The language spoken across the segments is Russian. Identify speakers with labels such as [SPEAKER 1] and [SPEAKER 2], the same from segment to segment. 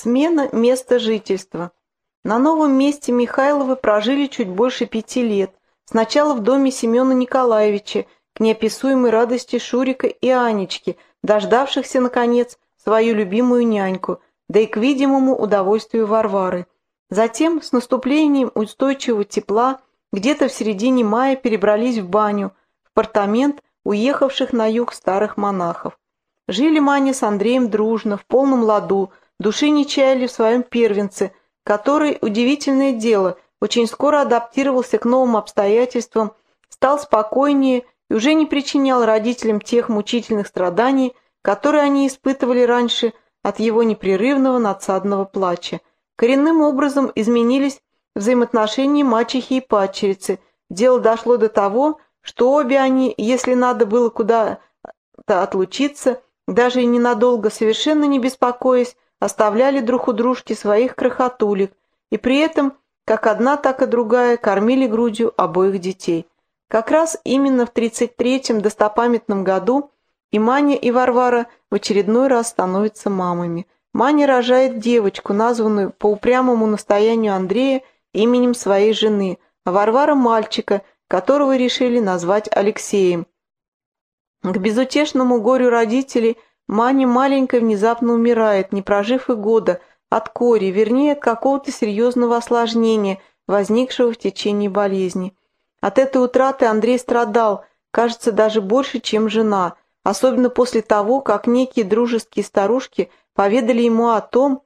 [SPEAKER 1] Смена места жительства. На новом месте Михайловы прожили чуть больше пяти лет. Сначала в доме Семена Николаевича, к неописуемой радости Шурика и Анечки, дождавшихся, наконец, свою любимую няньку, да и к видимому удовольствию Варвары. Затем, с наступлением устойчивого тепла, где-то в середине мая перебрались в баню, в апартамент уехавших на юг старых монахов. Жили Маня с Андреем дружно, в полном ладу, души не чаяли в своем первенце, который, удивительное дело, очень скоро адаптировался к новым обстоятельствам, стал спокойнее и уже не причинял родителям тех мучительных страданий, которые они испытывали раньше от его непрерывного надсадного плача. Коренным образом изменились взаимоотношения мачехи и падчерицы. Дело дошло до того, что обе они, если надо было куда-то отлучиться, даже и ненадолго, совершенно не беспокоясь, оставляли друг у дружки своих крохотулек, и при этом, как одна, так и другая, кормили грудью обоих детей. Как раз именно в 33-м достопамятном году и Маня, и Варвара в очередной раз становятся мамами. Маня рожает девочку, названную по упрямому настоянию Андрея именем своей жены, а Варвара – мальчика, которого решили назвать Алексеем. К безутешному горю родителей Маня маленькая внезапно умирает, не прожив и года, от кори, вернее, от какого-то серьезного осложнения, возникшего в течение болезни. От этой утраты Андрей страдал, кажется, даже больше, чем жена, особенно после того, как некие дружеские старушки поведали ему о том,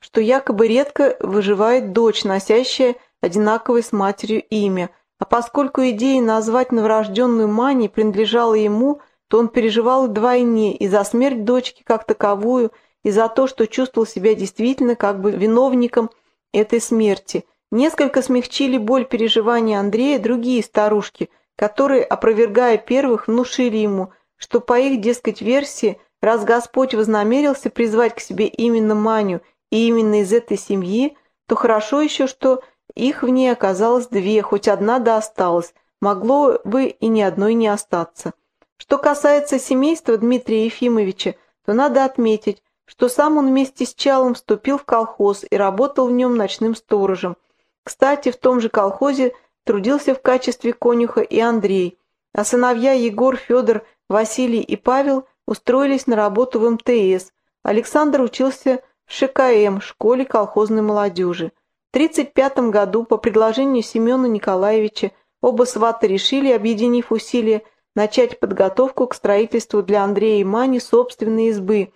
[SPEAKER 1] что якобы редко выживает дочь, носящая одинаковое с матерью имя, а поскольку идея назвать новорожденную Мани принадлежала ему, то он переживал вдвойне и за смерть дочки как таковую, и за то, что чувствовал себя действительно как бы виновником этой смерти. Несколько смягчили боль переживания Андрея другие старушки, которые, опровергая первых, внушили ему, что по их, дескать, версии, раз Господь вознамерился призвать к себе именно Маню и именно из этой семьи, то хорошо еще, что их в ней оказалось две, хоть одна да осталась, могло бы и ни одной не остаться. Что касается семейства Дмитрия Ефимовича, то надо отметить, что сам он вместе с Чалом вступил в колхоз и работал в нем ночным сторожем. Кстати, в том же колхозе трудился в качестве конюха и Андрей, а сыновья Егор, Федор, Василий и Павел устроились на работу в МТС. Александр учился в ШКМ, школе колхозной молодежи. В 1935 году по предложению Семена Николаевича оба свата решили, объединив усилия, начать подготовку к строительству для Андрея и Мани собственной избы,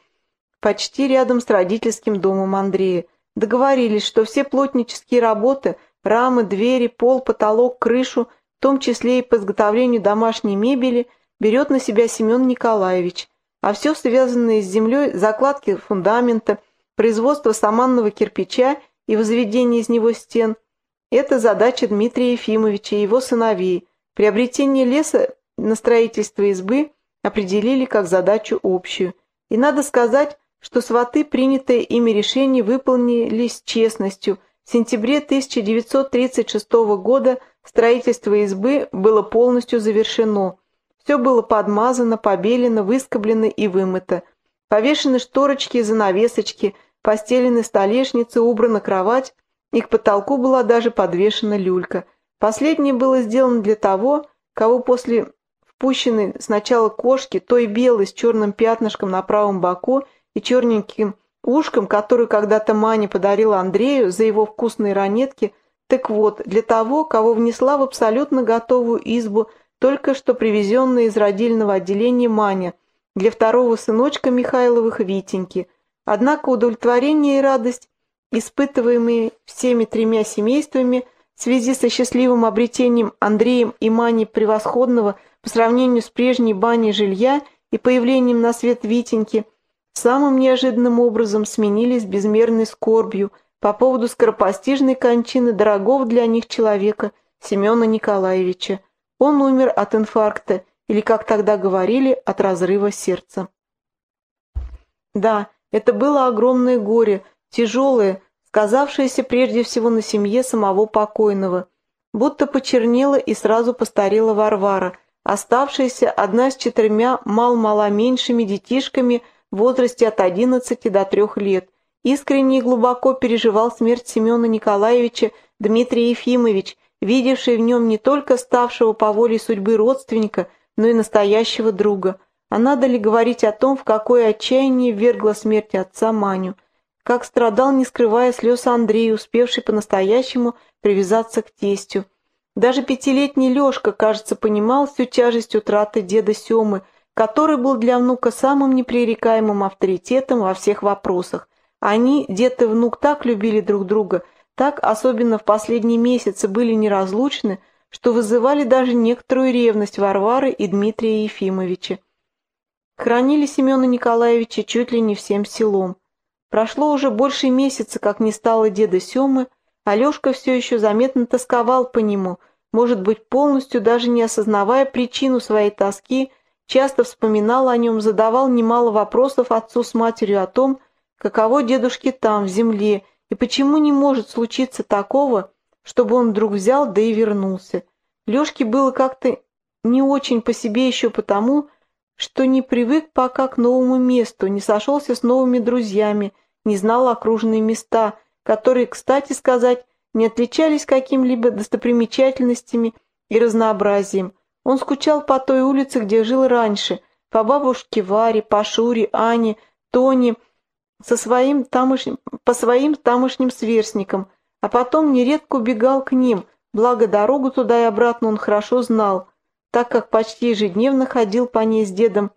[SPEAKER 1] почти рядом с родительским домом Андрея. Договорились, что все плотнические работы, рамы, двери, пол, потолок, крышу, в том числе и по изготовлению домашней мебели – берет на себя Семен Николаевич, а все связанное с землей, закладки фундамента, производство саманного кирпича и возведение из него стен – это задача Дмитрия Ефимовича и его сыновей. Приобретение леса на строительство избы определили как задачу общую. И надо сказать, что сваты, принятое ими решение, выполнились с честностью. В сентябре 1936 года строительство избы было полностью завершено – все было подмазано, побелено, выскоблено и вымыто. Повешены шторочки и занавесочки, постелены столешницы, убрана кровать, и к потолку была даже подвешена люлька. Последнее было сделано для того, кого после впущенной сначала кошки, той белой с черным пятнышком на правом боку и черненьким ушком, которую когда-то Маня подарила Андрею за его вкусные ранетки, так вот, для того, кого внесла в абсолютно готовую избу – только что привезенная из родильного отделения Маня для второго сыночка Михайловых Витеньки. Однако удовлетворение и радость, испытываемые всеми тремя семействами в связи со счастливым обретением Андреем и Маней превосходного по сравнению с прежней баней жилья и появлением на свет Витеньки, самым неожиданным образом сменились безмерной скорбью по поводу скоропостижной кончины дорогого для них человека Семена Николаевича. Он умер от инфаркта, или, как тогда говорили, от разрыва сердца. Да, это было огромное горе, тяжелое, сказавшееся прежде всего на семье самого покойного. Будто почернела и сразу постарела Варвара, оставшаяся одна с четырьмя мал-мало меньшими детишками в возрасте от 11 до 3 лет, Искренне и глубоко переживал смерть Семена Николаевича Дмитрий Ефимович, видевший в нем не только ставшего по воле судьбы родственника, но и настоящего друга. А надо ли говорить о том, в какое отчаяние вергла смерть отца Маню? Как страдал, не скрывая слез Андрей, успевший по-настоящему привязаться к тестю. Даже пятилетний Лешка, кажется, понимал всю тяжесть утраты деда Семы, который был для внука самым непререкаемым авторитетом во всех вопросах. Они, дед и внук, так любили друг друга, так, особенно в последние месяцы, были неразлучны, что вызывали даже некоторую ревность Варвары и Дмитрия Ефимовича. Хранили Семена Николаевича чуть ли не всем селом. Прошло уже больше месяца, как не стало деда Семы, Алешка все еще заметно тосковал по нему, может быть, полностью даже не осознавая причину своей тоски, часто вспоминал о нем, задавал немало вопросов отцу с матерью о том, каково дедушке там, в земле, и почему не может случиться такого, чтобы он вдруг взял да и вернулся. Лешке было как-то не очень по себе еще потому, что не привык пока к новому месту, не сошелся с новыми друзьями, не знал окружные места, которые, кстати сказать, не отличались какими-либо достопримечательностями и разнообразием. Он скучал по той улице, где жил раньше, по бабушке Варе, по Шуре, Ане, Тоне, со своим тамошним, по своим тамошним сверстникам, а потом нередко убегал к ним, благо дорогу туда и обратно он хорошо знал, так как почти ежедневно ходил по ней с дедом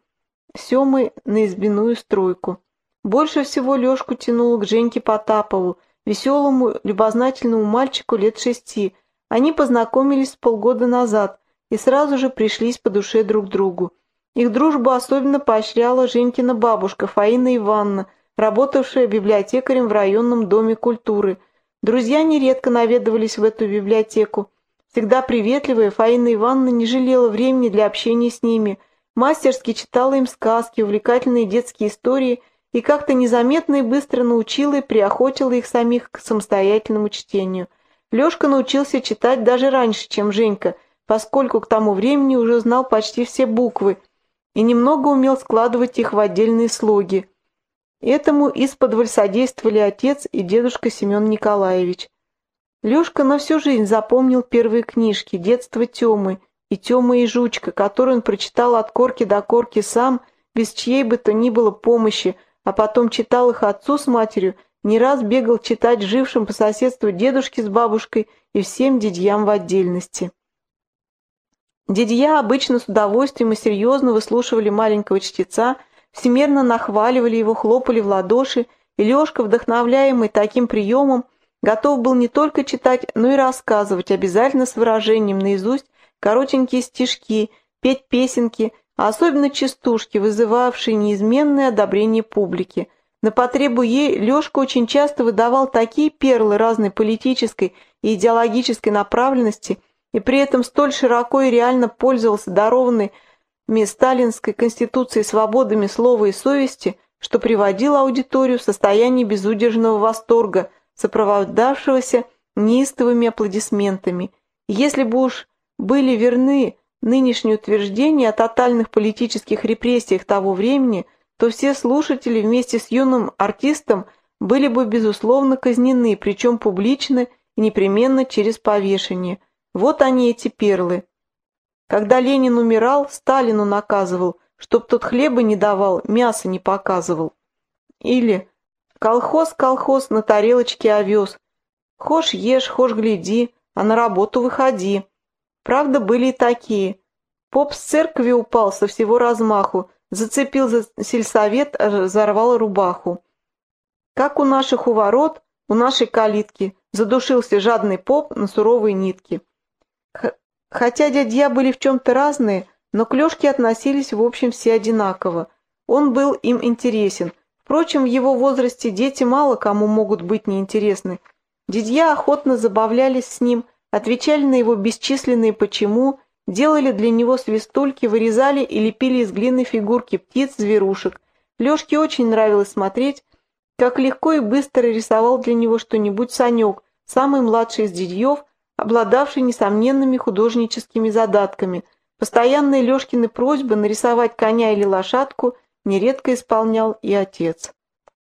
[SPEAKER 1] Семой на избиную стройку. Больше всего Лешку тянуло к Женьке Потапову, веселому, любознательному мальчику лет шести. Они познакомились полгода назад и сразу же пришлись по душе друг другу. Их дружбу особенно поощряла Женькина бабушка Фаина Ивановна, работавшая библиотекарем в районном доме культуры. Друзья нередко наведывались в эту библиотеку. Всегда приветливая, Фаина Ивановна не жалела времени для общения с ними, мастерски читала им сказки, увлекательные детские истории и как-то незаметно и быстро научила и приохотила их самих к самостоятельному чтению. Лешка научился читать даже раньше, чем Женька, поскольку к тому времени уже знал почти все буквы и немного умел складывать их в отдельные слоги. Этому исподволь содействовали отец и дедушка Семен Николаевич. Лешка на всю жизнь запомнил первые книжки «Детство Темы» и «Тема и жучка», которые он прочитал от корки до корки сам, без чьей бы то ни было помощи, а потом читал их отцу с матерью, не раз бегал читать жившим по соседству дедушке с бабушкой и всем дядьям в отдельности. Дядья обычно с удовольствием и серьезно выслушивали маленького чтеца, всемерно нахваливали его, хлопали в ладоши, и Лешка, вдохновляемый таким приемом, готов был не только читать, но и рассказывать, обязательно с выражением наизусть, коротенькие стишки, петь песенки, а особенно частушки, вызывавшие неизменное одобрение публики. На потребу ей Лешка очень часто выдавал такие перлы разной политической и идеологической направленности и при этом столь широко и реально пользовался дарованной сталинской конституции свободами слова и совести, что приводило аудиторию в состояние безудержного восторга, сопровождавшегося неистовыми аплодисментами. если бы уж были верны нынешние утверждения о тотальных политических репрессиях того времени, то все слушатели вместе с юным артистом были бы безусловно казнены, причем публично и непременно через повешение. Вот они эти перлы. Когда Ленин умирал, Сталину наказывал, чтоб тот хлеба не давал, мяса не показывал. Или «Колхоз, колхоз, на тарелочке овес. Хошь ешь, хошь гляди, а на работу выходи». Правда, были и такие. Поп с церкви упал со всего размаху, зацепил за сельсовет, разорвал рубаху. Как у наших у ворот, у нашей калитки, задушился жадный поп на суровые нитки. Хотя дядья были в чем-то разные, но к относились в общем все одинаково. Он был им интересен. Впрочем, в его возрасте дети мало кому могут быть неинтересны. Дядья охотно забавлялись с ним, отвечали на его бесчисленные «почему», делали для него свистульки, вырезали и лепили из глины фигурки птиц, зверушек. Лешке очень нравилось смотреть, как легко и быстро рисовал для него что-нибудь Санек, самый младший из дядьев, обладавший несомненными художническими задатками. Постоянные Лешкины просьбы нарисовать коня или лошадку нередко исполнял и отец.